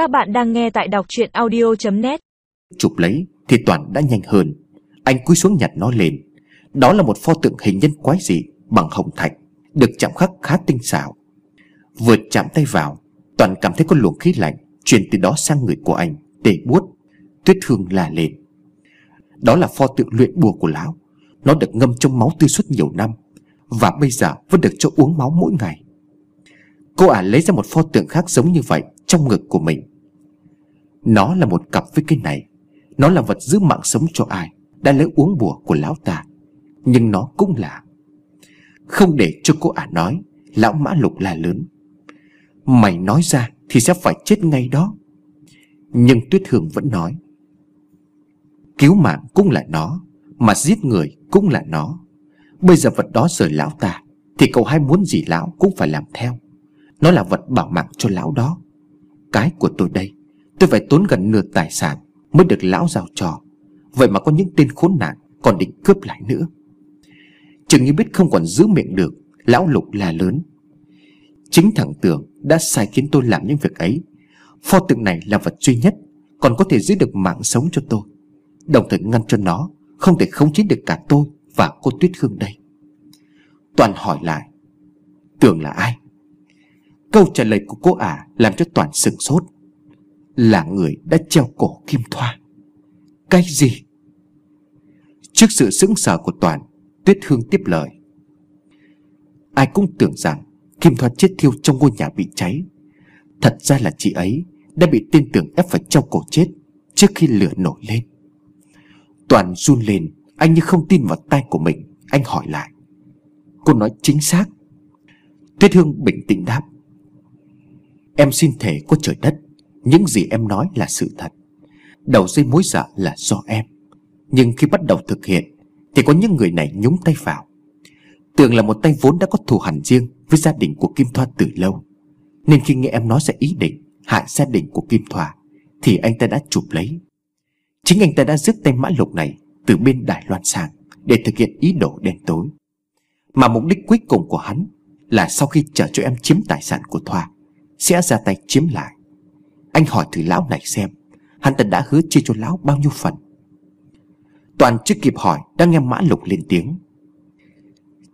Các bạn đang nghe tại đọc chuyện audio.net Chụp lấy thì Toàn đã nhanh hơn. Anh cúi xuống nhặt nó lên. Đó là một pho tượng hình nhân quái dị Bằng hồng thạch, Được chạm khắc khá tinh xảo. Vừa chạm tay vào, Toàn cảm thấy có luồng khí lạnh Truyền từ đó sang người của anh Để buốt, Tuyết hương là lên. Đó là pho tượng luyện bùa của lão. Nó được ngâm trong máu tươi suốt nhiều năm Và bây giờ vẫn được cho uống máu mỗi ngày. Cô ả lấy ra một pho tượng khác giống như vậy Trong ngực của mình. Nó là một cặp với cái này. Nó là vật giữ mạng sống cho ai? Đã lấy uống bùa của lão ta. Nhưng nó cũng là. Không để cho cô ả nói, Lão mã lục là lớn. Mày nói ra thì sẽ phải chết ngay đó. Nhưng Tuyết Hương vẫn nói, Cứu mạng cũng là nó, Mà giết người cũng là nó. Bây giờ vật đó rời lão ta, Thì cậu hai muốn gì lão cũng phải làm theo. Nó là vật bảo mạng cho lão đó. Cái của tôi đây. Tôi phải tốn gần nửa tài sản Mới được lão giao trò Vậy mà có những tên khốn nạn Còn định cướp lại nữa. Chừng như biết không còn giữ miệng được, Lão lục là lớn. Chính thằng tưởng đã sai khiến tôi làm những việc ấy. Pho tượng này là vật duy nhất Còn có thể giữ được mạng sống cho tôi. Đồng thời ngăn cho nó Không thể khống chế được cả tôi Và cô Tuyết Hương đây. Toàn hỏi lại tưởng là ai? Câu trả lời của cô ả Làm cho Toàn sừng sốt. Là người đã treo cổ Kim Thoa. Cái gì? Trước sự sững sờ của Toàn, Tuyết Hương tiếp lời. Ai cũng tưởng rằng Kim Thoa chết thiêu trong ngôi nhà bị cháy. Thật ra là chị ấy Đã bị tên tưởng ép phải treo cổ chết Trước khi lửa nổi lên. Toàn run lên, Anh như không tin vào tay của mình, Anh hỏi lại. Cô nói chính xác. Tuyết Hương bình tĩnh đáp. Em xin thể có trời đất những gì em nói là sự thật. Đầu dây mối dạ là do em. Nhưng khi bắt đầu thực hiện, Thì có những người này nhúng tay vào. Tường là một tay vốn đã có thù hẳn riêng Với gia đình của Kim Thoa từ lâu. Nên khi nghe em nói sẽ ý định Hại gia đình của Kim Thoa, Thì anh ta đã chụp lấy. Chính anh ta đã rước tay mã lục này Từ bên Đài Loan sang Để thực hiện ý đồ đen tối. Mà mục đích cuối cùng của hắn Là sau khi chờ cho em chiếm tài sản của Thoa, Sẽ ra tay chiếm lại. Anh hỏi thử lão này xem, Hắn ta đã hứa chia cho lão bao nhiêu phần. Toàn chưa kịp hỏi, Đã nghe mã lục lên tiếng.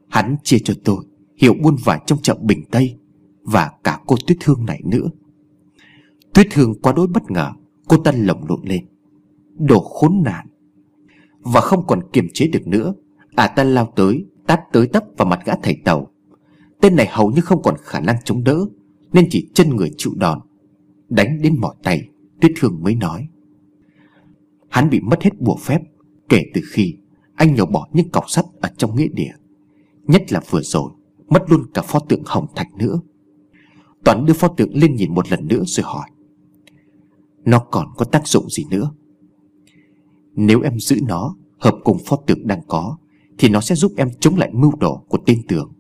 Hắn chia cho tôi Hiệu buôn vải trong chợ Bình Tây Và cả cô Tuyết Hương này nữa. Tuyết Hương quá đối bất ngờ, Cô ta lồng lộn lên. Đồ khốn nạn! Và không còn kiềm chế được nữa À ta lao tới, Tát tới tấp vào mặt gã thầy tàu. Tên này hầu như không còn khả năng chống đỡ, Nên chỉ chân người chịu đòn. Đánh đến mỏi tay, Tuyết Hương mới nói. Hắn bị mất hết bùa phép, Kể từ khi anh nhổ bỏ những cọc sắt ở trong nghĩa địa, Nhất là vừa rồi, Mất luôn cả pho tượng hồng thạch nữa. Toàn đưa pho tượng lên nhìn một lần nữa rồi hỏi, Nó còn có tác dụng gì nữa? Nếu em giữ nó, Hợp cùng pho tượng đang có, Thì nó sẽ giúp em chống lại mưu đồ của tên tường.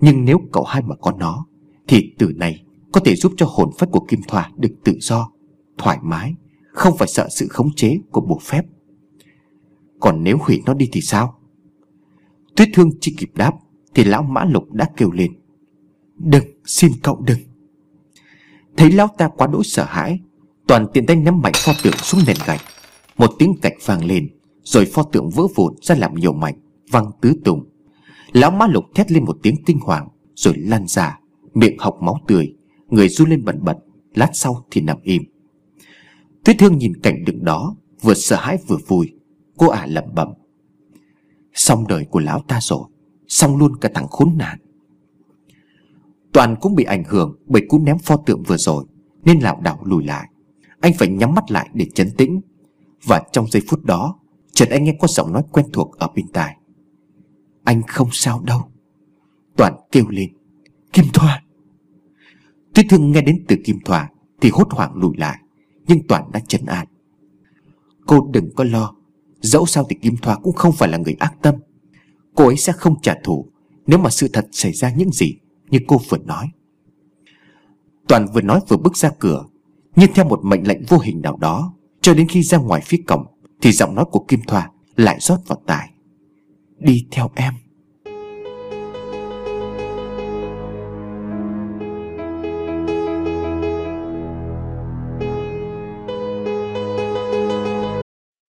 Nhưng nếu cậu hai mà có nó, Thì từ nay. Có thể giúp cho hồn phách của Kim Thoa được tự do Thoải mái Không phải sợ sự khống chế của bộ phép. Còn nếu hủy nó đi thì sao? Tuyết thương chỉ kịp đáp Thì lão mã lục đã kêu lên Đừng, xin cậu đừng. Thấy lão ta quá đỗi sợ hãi Toàn tiện tay nắm mạnh pho tượng xuống nền gạch. Một tiếng gạch vang lên Rồi pho tượng vỡ vụn ra làm nhiều mảnh Văng tứ tung Lão mã lục thét lên một tiếng kinh hoàng Rồi lăn ra Miệng học máu tươi. Người run lên bẩn bật, Lát sau thì nằm im. Tuyết thương nhìn cảnh tượng đó, Vừa sợ hãi vừa vui. Cô ả lẩm bẩm, Xong đời của lão ta rồi, Xong luôn cả thằng khốn nạn. Toàn cũng bị ảnh hưởng Bởi cú ném pho tượng vừa rồi, Nên lảo đảo lùi lại. Anh phải nhắm mắt lại để chấn tĩnh. Và trong giây phút đó, Chợt anh nghe có giọng nói quen thuộc ở bên tai. Anh không sao đâu. Toàn kêu lên, Kim Thoa Tuyết thương nghe đến từ Kim Thoa Thì hốt hoảng lùi lại, Nhưng Toàn đã chấn an. Cô đừng có lo, Dẫu sao thì Kim Thoa cũng không phải là người ác tâm. Cô ấy sẽ không trả thù Nếu mà sự thật xảy ra những gì Như cô vừa nói. Toàn vừa nói vừa bước ra cửa, Nhưng theo một mệnh lệnh vô hình nào đó, Cho đến khi ra ngoài phía cổng Thì giọng nói của Kim Thoa lại rót vào tai. Đi theo em.